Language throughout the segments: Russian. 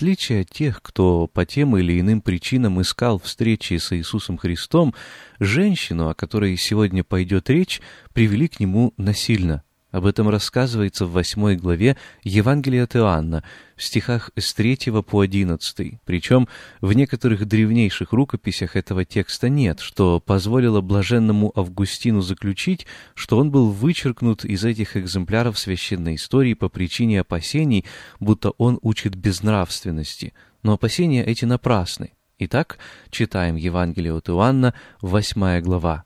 Отличие от тех, кто по тем или иным причинам искал встречи с Иисусом Христом, женщину, о которой сегодня пойдет речь, привели к нему насильно. Об этом рассказывается в восьмой главе Евангелия от Иоанна, в стихах с 3 по 11. Причем в некоторых древнейших рукописях этого текста нет, что позволило блаженному Августину заключить, что он был вычеркнут из этих экземпляров священной истории по причине опасений, будто он учит безнравственности. Но опасения эти напрасны. Итак, читаем Евангелие от Иоанна, 8 глава.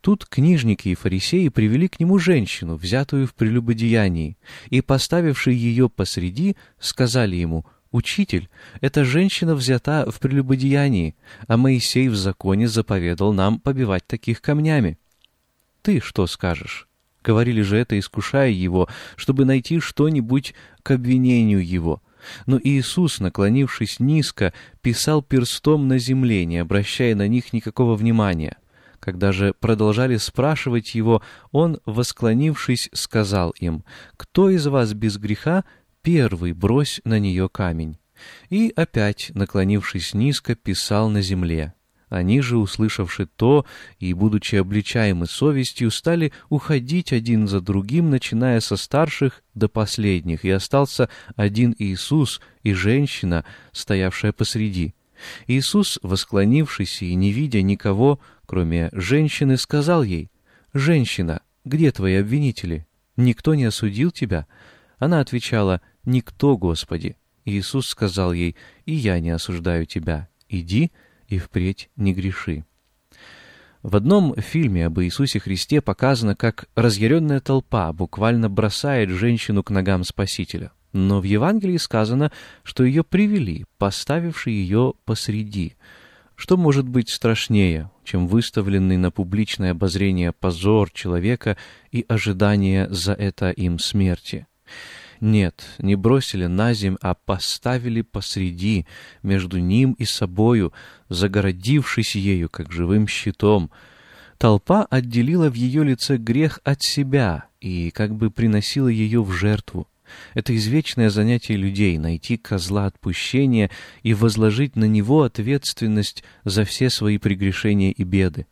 Тут книжники и фарисеи привели к нему женщину, взятую в прелюбодеянии, и, поставивши ее посреди, сказали ему, «Учитель, эта женщина взята в прелюбодеянии, а Моисей в законе заповедал нам побивать таких камнями». «Ты что скажешь?» Говорили же это, искушая его, чтобы найти что-нибудь к обвинению его. Но Иисус, наклонившись низко, писал перстом на земле, не обращая на них никакого внимания. Когда же продолжали спрашивать его, он, восклонившись, сказал им, «Кто из вас без греха, первый брось на нее камень». И опять, наклонившись низко, писал на земле. Они же, услышавши то и, будучи обличаемы совестью, стали уходить один за другим, начиная со старших до последних, и остался один Иисус и женщина, стоявшая посреди. Иисус, восклонившись и не видя никого, кроме женщины, сказал ей, «Женщина, где твои обвинители? Никто не осудил тебя?» Она отвечала, «Никто, Господи». Иисус сказал ей, «И я не осуждаю тебя. Иди и впредь не греши». В одном фильме об Иисусе Христе показано, как разъяренная толпа буквально бросает женщину к ногам Спасителя. Но в Евангелии сказано, что ее привели, поставивши ее посреди. Что может быть страшнее, чем выставленный на публичное обозрение позор человека и ожидание за это им смерти? Нет, не бросили на земь, а поставили посреди, между ним и собою, загородившись ею, как живым щитом. Толпа отделила в ее лице грех от себя и как бы приносила ее в жертву. Это извечное занятие людей — найти козла отпущения и возложить на него ответственность за все свои прегрешения и беды.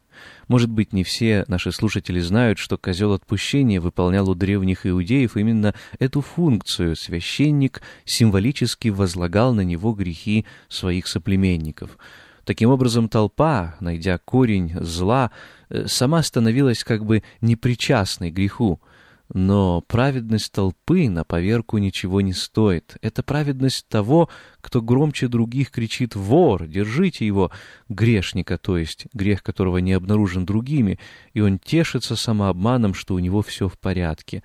Может быть, не все наши слушатели знают, что козел отпущения выполнял у древних иудеев именно эту функцию. Священник символически возлагал на него грехи своих соплеменников. Таким образом, толпа, найдя корень зла, э, сама становилась как бы непричастной греху. Но праведность толпы на поверку ничего не стоит. Это праведность того, кто громче других кричит «Вор! Держите его!» Грешника, то есть грех которого не обнаружен другими, и он тешится самообманом, что у него все в порядке.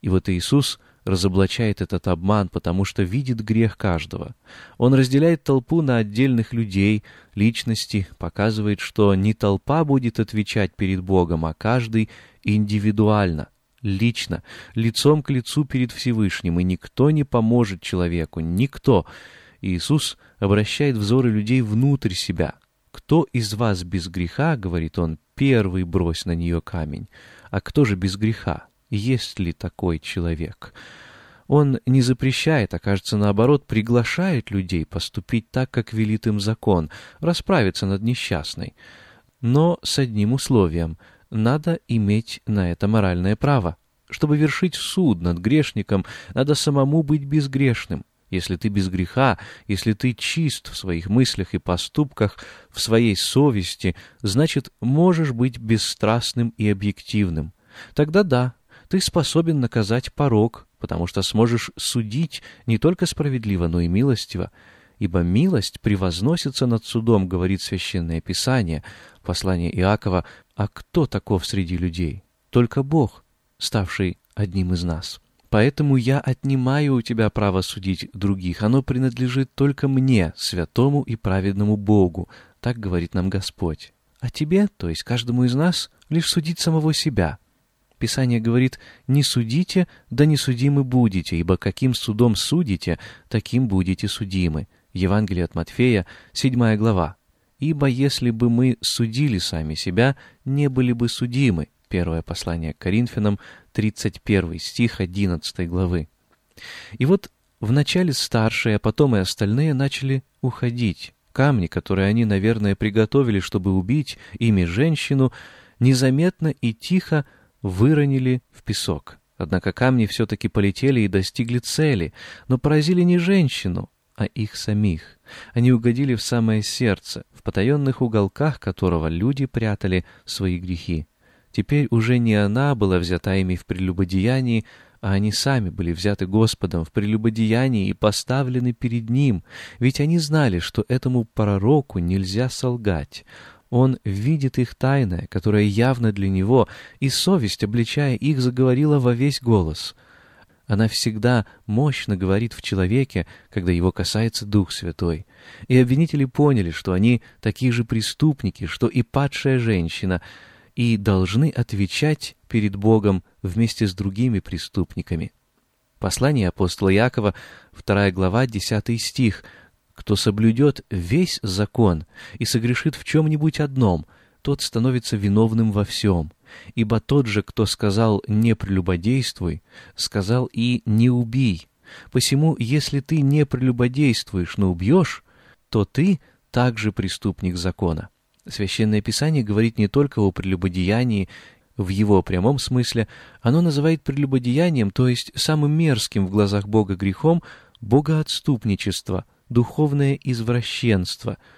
И вот Иисус разоблачает этот обман, потому что видит грех каждого. Он разделяет толпу на отдельных людей, личности, показывает, что не толпа будет отвечать перед Богом, а каждый индивидуально — лично, лицом к лицу перед Всевышним, и никто не поможет человеку, никто. Иисус обращает взоры людей внутрь себя. «Кто из вас без греха, — говорит он, — первый брось на нее камень? А кто же без греха? Есть ли такой человек?» Он не запрещает, а, кажется, наоборот, приглашает людей поступить так, как велит им закон, расправиться над несчастной. Но с одним условием — надо иметь на это моральное право. Чтобы вершить суд над грешником, надо самому быть безгрешным. Если ты без греха, если ты чист в своих мыслях и поступках, в своей совести, значит, можешь быть бесстрастным и объективным. Тогда да, ты способен наказать порог, потому что сможешь судить не только справедливо, но и милостиво. Ибо милость превозносится над судом, говорит Священное Писание, послание Иакова, а кто таков среди людей? Только Бог, ставший одним из нас. Поэтому я отнимаю у тебя право судить других. Оно принадлежит только мне, святому и праведному Богу. Так говорит нам Господь. А тебе, то есть каждому из нас, лишь судить самого себя. Писание говорит «Не судите, да не судимы будете, ибо каким судом судите, таким будете судимы». Евангелие от Матфея, 7 глава. «Ибо если бы мы судили сами себя, не были бы судимы». Первое послание к Коринфянам, 31 стих 11 главы. И вот вначале старшие, а потом и остальные начали уходить. Камни, которые они, наверное, приготовили, чтобы убить ими женщину, незаметно и тихо выронили в песок. Однако камни все-таки полетели и достигли цели, но поразили не женщину, а их самих. Они угодили в самое сердце, в потаенных уголках которого люди прятали свои грехи. Теперь уже не она была взята ими в прелюбодеянии, а они сами были взяты Господом в прелюбодеянии и поставлены перед Ним, ведь они знали, что этому пророку нельзя солгать. Он видит их тайное, которое явно для него, и совесть, обличая их, заговорила во весь голос — она всегда мощно говорит в человеке, когда его касается Дух Святой. И обвинители поняли, что они такие же преступники, что и падшая женщина, и должны отвечать перед Богом вместе с другими преступниками. Послание апостола Якова, 2 глава, 10 стих. «Кто соблюдет весь закон и согрешит в чем-нибудь одном, тот становится виновным во всем». Ибо тот же, кто сказал «не прелюбодействуй», сказал и «не убий». Посему, если ты не прелюбодействуешь, но убьешь, то ты также преступник закона. Священное Писание говорит не только о прелюбодеянии в его прямом смысле, оно называет прелюбодеянием, то есть самым мерзким в глазах Бога грехом, богоотступничество, духовное извращенство —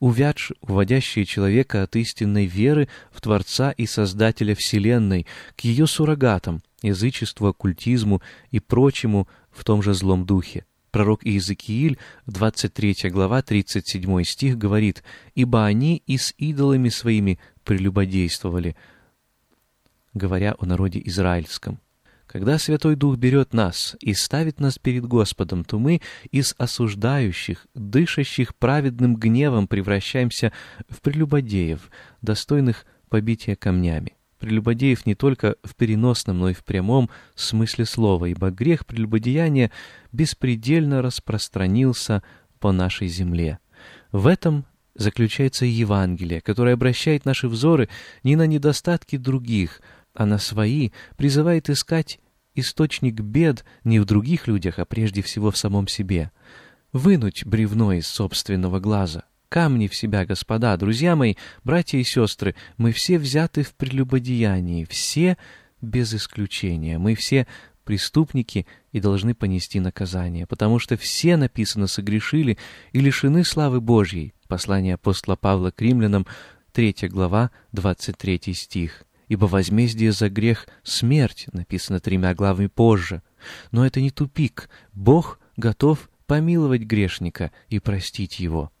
увядшие, уводящие человека от истинной веры в Творца и Создателя Вселенной, к ее суррогатам, язычеству, оккультизму и прочему в том же злом духе. Пророк Иезекииль, 23 глава, 37 стих, говорит, «Ибо они и с идолами своими прелюбодействовали», говоря о народе израильском. Когда Святой Дух берет нас и ставит нас перед Господом, то мы из осуждающих, дышащих праведным гневом превращаемся в прелюбодеев, достойных побития камнями. Прелюбодеев не только в переносном, но и в прямом смысле слова, ибо грех прелюбодеяния беспредельно распространился по нашей земле. В этом заключается Евангелие, которое обращает наши взоры не на недостатки других, а на свои призывает искать источник бед не в других людях, а прежде всего в самом себе. Вынуть бревно из собственного глаза. Камни в себя, господа, друзья мои, братья и сестры, мы все взяты в прелюбодеянии, все без исключения. Мы все преступники и должны понести наказание, потому что все, написано, согрешили и лишены славы Божьей. Послание апостола Павла к римлянам, 3 глава, 23 стих ибо возмездие за грех — смерть, написано тремя главами позже. Но это не тупик. Бог готов помиловать грешника и простить его.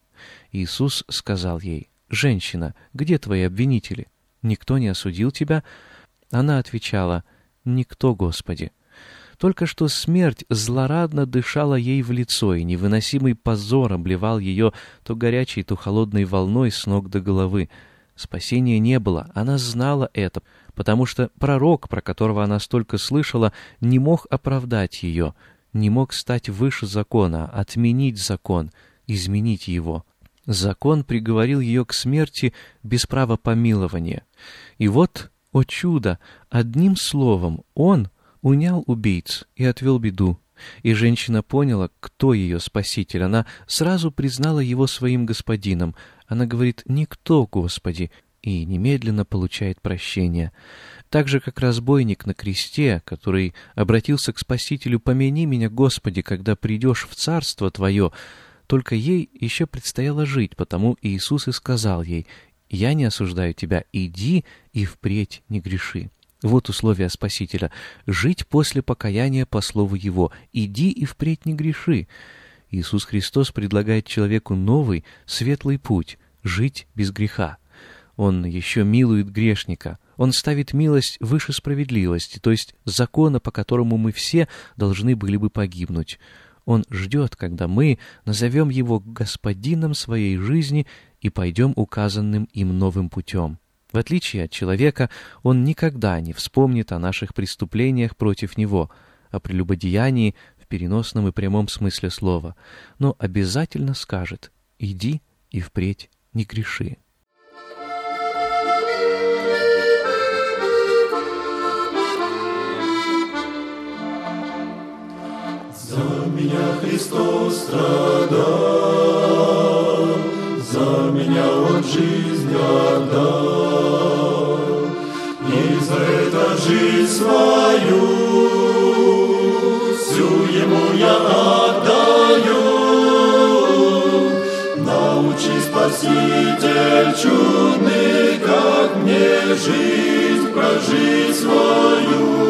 Иисус сказал ей, «Женщина, где твои обвинители? Никто не осудил тебя?» Она отвечала, «Никто, Господи». Только что смерть злорадно дышала ей в лицо, и невыносимый позор обливал ее то горячей, то холодной волной с ног до головы. Спасения не было, она знала это, потому что пророк, про которого она столько слышала, не мог оправдать ее, не мог стать выше закона, отменить закон, изменить его. Закон приговорил ее к смерти без права помилования. И вот, о чудо, одним словом, он унял убийц и отвел беду. И женщина поняла, кто ее спаситель. Она сразу признала его своим господином. Она говорит «Никто, Господи!» и немедленно получает прощение. Так же, как разбойник на кресте, который обратился к Спасителю «Помяни меня, Господи, когда придешь в Царство Твое», только ей еще предстояло жить, потому Иисус и сказал ей «Я не осуждаю тебя, иди и впредь не греши». Вот условия Спасителя — жить после покаяния по слову Его, иди и впредь не греши. Иисус Христос предлагает человеку новый, светлый путь — жить без греха. Он еще милует грешника. Он ставит милость выше справедливости, то есть закона, по которому мы все должны были бы погибнуть. Он ждет, когда мы назовем его господином своей жизни и пойдем указанным им новым путем. В отличие от человека, он никогда не вспомнит о наших преступлениях против него, о прелюбодеянии переносном и прямом смысле слова, но обязательно скажет «иди и впредь не греши». меня Христос страдал, за меня Он жизнь отдал, и за это жизнь свою всю Ему я отдаю. Научи, Спаситель чудный, как мне жизнь прожить свою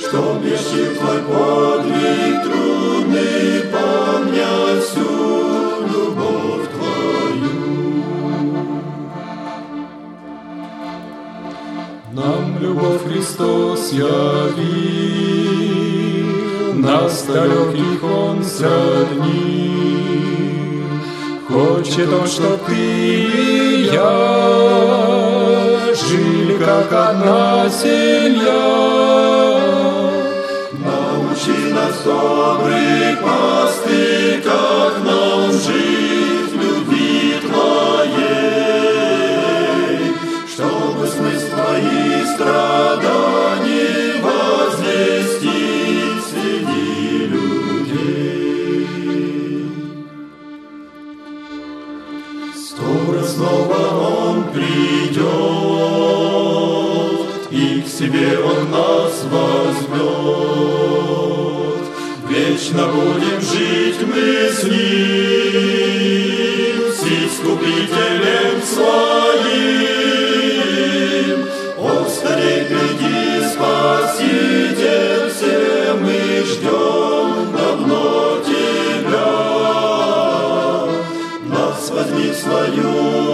что блещет твой подвиг трудный, помня всю любовь твою. Нам любовь Христос явил, нас далеких Он сроднил. Хочет Он, чтоб ты и я жили, как одна семья нас добрый пастырь, как нам жить в любви Твоей, чтобы смысл Твоих страданий свою